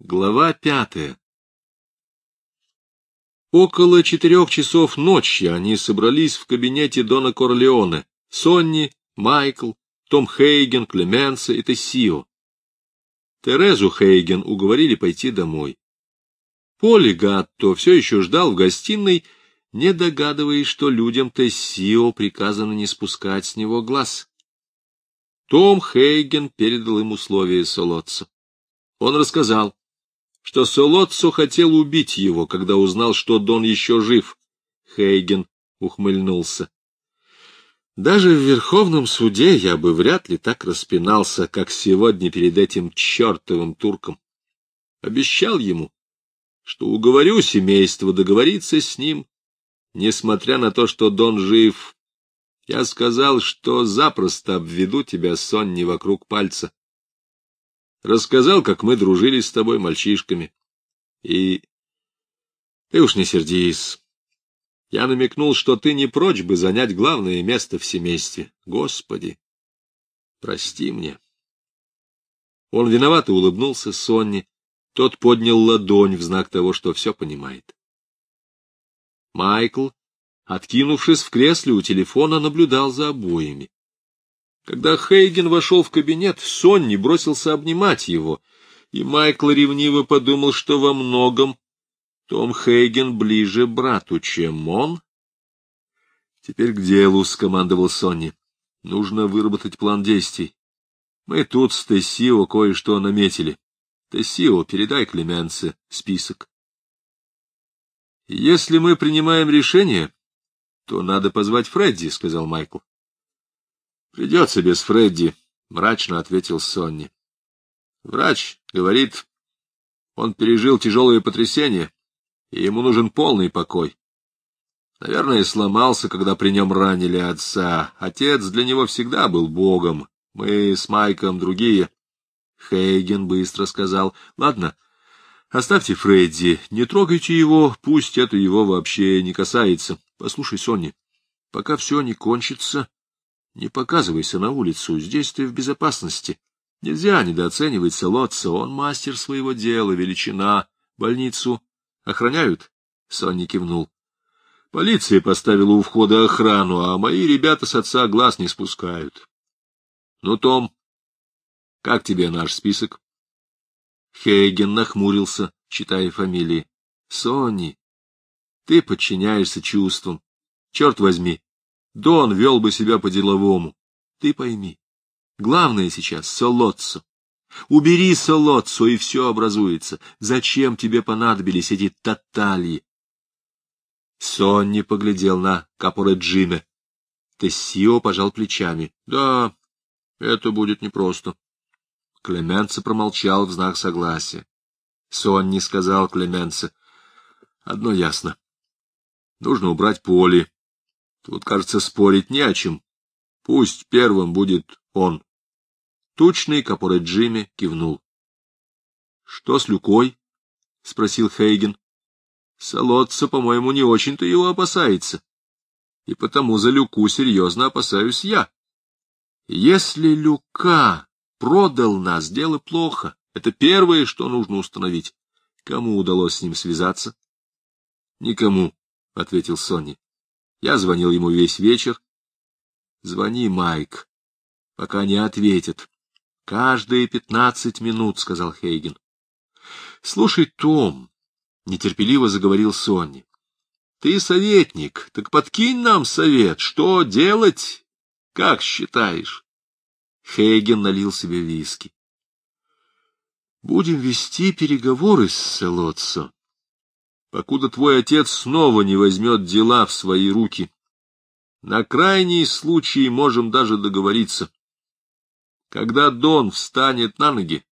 Глава пятая Около четырех часов ночи они собрались в кабинете Дона Корлеоне. Сонни, Майкл, Том Хейген, Клеменса и Тессио. Терезу Хейген уговорили пойти домой. Поли Гатто все еще ждал в гостиной, не догадываясь, что людям Тессио приказано не спускать с него глаз. Том Хейген передал им условия Солоццо. Он рассказал, что Солоццо хотел убить его, когда узнал, что Дон еще жив. Хейген ухмыльнулся. Даже в Верховном суде я бы вряд ли так распинался, как сегодня перед этим чертовым турком. Обещал ему, что уговорю семейство договориться с ним, несмотря на то, что Дон жив. Я сказал, что запросто обведу тебя, Сонни, вокруг пальца. Рассказал, как мы дружили с тобой мальчишками. И ты уж не сердись. Я намекнул, что ты не прочь бы занять главное место в семействе. Господи, прости мне. Он виновато улыбнулся Сонни. Тот поднял ладонь в знак того, что все понимает. Майкл, откинувшись в кресле у телефона, наблюдал за обоями. Когда Хейген вошел в кабинет, Сонни бросился обнимать его, и Майкл ревниво подумал, что во многом том Хейген ближе брату, чем он. Теперь к делу, — скомандовал Сонни. Нужно выработать план действий. Мы тут с Тессио кое-что наметили. Тессио, передай Клеменце список. Если мы принимаем решение, то надо позвать Фредди, — сказал Майкл. — Придется без Фредди, — мрачно ответил Сонни. Врач говорит, он пережил тяжелое потрясение, и ему нужен полный покой. Наверное, сломался, когда при нем ранили отца. Отец для него всегда был богом. Мы с Майком другие. Хейген быстро сказал, — Ладно, оставьте Фредди, не трогайте его, пусть это его вообще не касается. Послушай, Сонни, пока все не кончится, не показывайся на улицу, здесь ты в безопасности. Нельзя недооценивать Солодца, он мастер своего дела, величина. Больницу охраняют? Сонни кивнул. Полиция поставила у входа охрану, а мои ребята с отца глаз не спускают. Ну, Том, как тебе наш список? Хейген нахмурился, читая фамилии. Сонни, ты подчиняешься чувствам. Черт возьми, Дон вел бы себя по-деловому. Ты пойми, главное сейчас — Солоццо. Убери Солоццо, и все образуется. Зачем тебе понадобились эти татальи? Сонни поглядел на Капоре. Тессио пожал плечами. — Да, это будет непросто. Клеменце промолчал в знак согласия. Сонни сказал Клеменце. — Одно ясно. Нужно убрать поле, Тут, кажется, спорить не о чем. Пусть первым будет он. Тучный Капоре Джимми кивнул. — Что с Люкой? — спросил Хейген. — Солодца, по-моему, не очень-то его опасается. И потому за Люку серьезно опасаюсь я. Если Люка продал нас, дело плохо. Это первое, что нужно установить. Кому удалось с ним связаться? — Никому, — ответил Сонни. Я звонил ему весь вечер. Звони, Майк, пока не ответит. Каждые пятнадцать минут, — сказал Хейген. Слушай, Том, — нетерпеливо заговорил Сонни, — ты советник, так подкинь нам совет, что делать, как считаешь? Хейген налил себе виски. Будем вести переговоры с Селоццо покуда твой отец снова не возьмет дела в свои руки. На крайний случай можем даже договориться. Когда Дон встанет на ноги,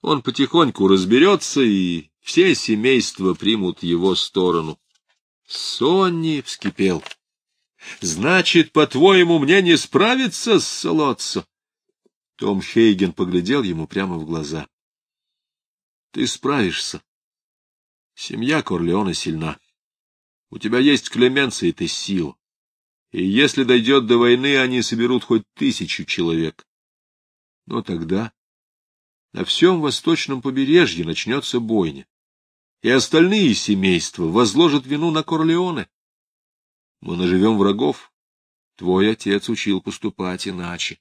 он потихоньку разберется, и все семейства примут его сторону. Сонни вскипел. — Значит, по-твоему, мне не справиться с Солоццо? Том Хейген поглядел ему прямо в глаза. — Ты справишься. Семья Корлеона сильна. У тебя есть Клеменция и Тессио. И если дойдет до войны, они соберут хоть тысячу человек. Но тогда на всем восточном побережье начнется бойня, и остальные семейства возложат вину на Корлеоне. Мы наживем врагов. Твой отец учил поступать иначе.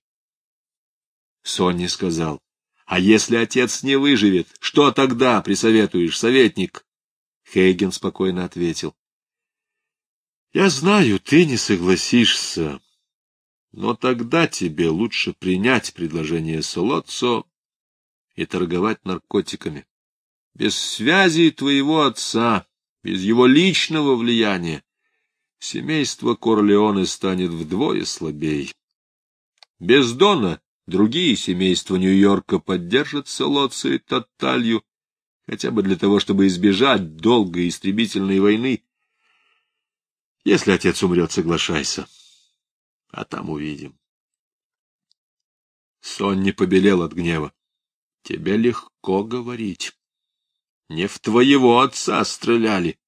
Сонни сказал, — А если отец не выживет, что тогда присоветуешь, советник? Хейген спокойно ответил. — Я знаю, ты не согласишься, но тогда тебе лучше принять предложение Солоццо и торговать наркотиками. Без связи твоего отца, без его личного влияния, семейство Корлеоне станет вдвое слабей. Без Дона другие семейства Нью-Йорка поддержат Солоццо и Тоталью, хотя бы для того, чтобы избежать долгой истребительной войны. Если отец умрет, соглашайся, а там увидим. Сонни побелел от гнева. Тебе легко говорить. Не в твоего отца стреляли.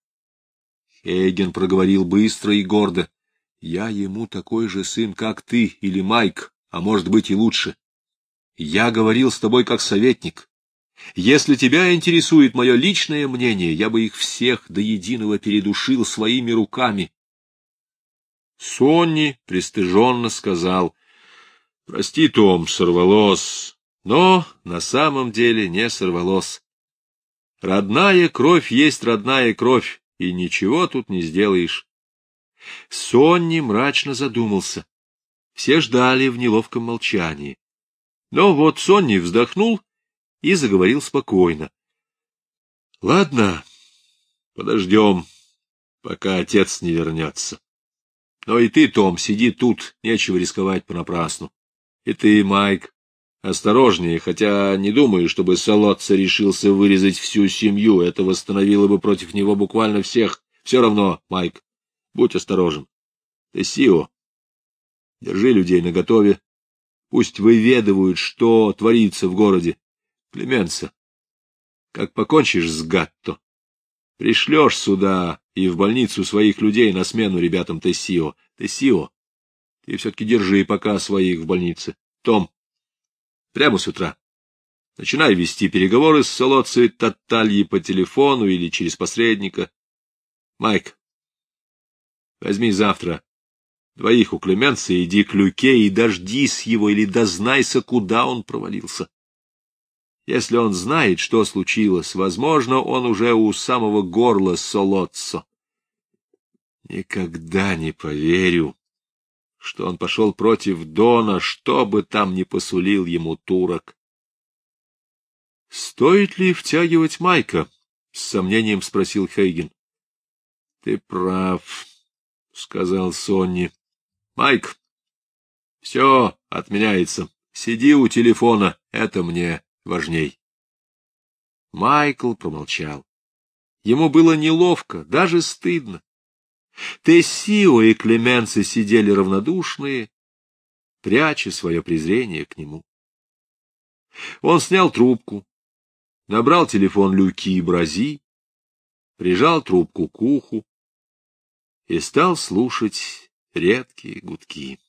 Хейген проговорил быстро и гордо. Я ему такой же сын, как ты или Майк, а может быть и лучше. Я говорил с тобой как советник. Если тебя интересует мое личное мнение, я бы их всех до единого передушил своими руками. Сонни пристыженно сказал, — Прости, Том, сорвалось но на самом деле не сорвалось. Родная кровь есть родная кровь, и ничего тут не сделаешь. Сонни мрачно задумался. Все ждали в неловком молчании. Но вот Сонни вздохнул и заговорил спокойно. — Ладно, подождем, пока отец не вернется. Но и ты, Том, сиди тут, нечего рисковать понапрасну. И ты, Майк, Осторожнее, хотя не думаю, чтобы Солоца решился вырезать всю семью. Это восстановило бы против него буквально всех. Все равно, Майк, будь осторожен. Ты Сио. Держи людей наготове. Пусть выведывают, что творится в городе. Клеменца, как покончишь с Гатто, пришлешь сюда и в больницу своих людей на смену ребятам Тессио. Тессио, ты все-таки держи пока своих в больнице. Том, Прямо с утра. Начинай вести переговоры с Солоцей Татальей по телефону или через посредника. Майк, возьми завтра двоих у Клеменца, иди к Люке и дождись его или дознайся, куда он провалился. Если он знает, что случилось, возможно, он уже у самого горла Солоццо. Никогда не поверю, что он пошел против Дона, что бы там ни посулил ему турок. — Стоит ли втягивать Майка? — с сомнением спросил Хейген. — Ты прав, — сказал Сонни. — Майк, все отменяется. Сиди у телефона, это мне важней. Майкл промолчал. Ему было неловко, даже стыдно. Тессио и Клеменцы сидели равнодушные, пряча свое презрение к нему. Он снял трубку, набрал телефон Люки и Брази, прижал трубку к уху и стал слушать редкие гудки.